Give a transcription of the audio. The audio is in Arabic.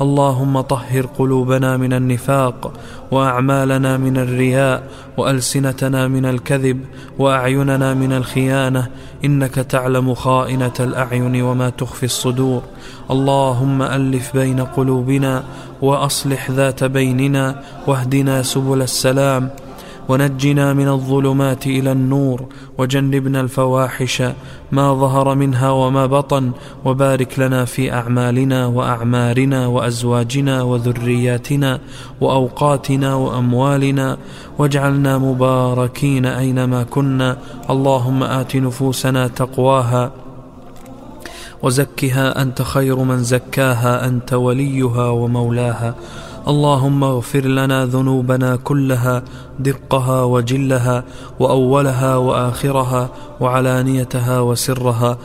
اللهم طهر قلوبنا من النفاق وأعمالنا من الرياء وألسنتنا من الكذب وأعيننا من الخيانة إنك تعلم خائنة الأعين وما تخفي الصدور اللهم ألف بين قلوبنا وأصلح ذات بيننا واهدنا سبل السلام ونجنا من الظلمات إلى النور وجنبنا الفواحش ما ظهر منها وما بطن وبارك لنا في أعمالنا وأعمارنا وأزواجنا وذرياتنا وأوقاتنا وأموالنا واجعلنا مباركين أينما كنا. اللهم آت نفوسنا تقواها. وزكها أنت خير من زكاها أنت وليها ومولاها. اللهم اغفر لنا ذنوبنا كلها دقها وجلها وأولها وآخرها وعلانيتها وسرها.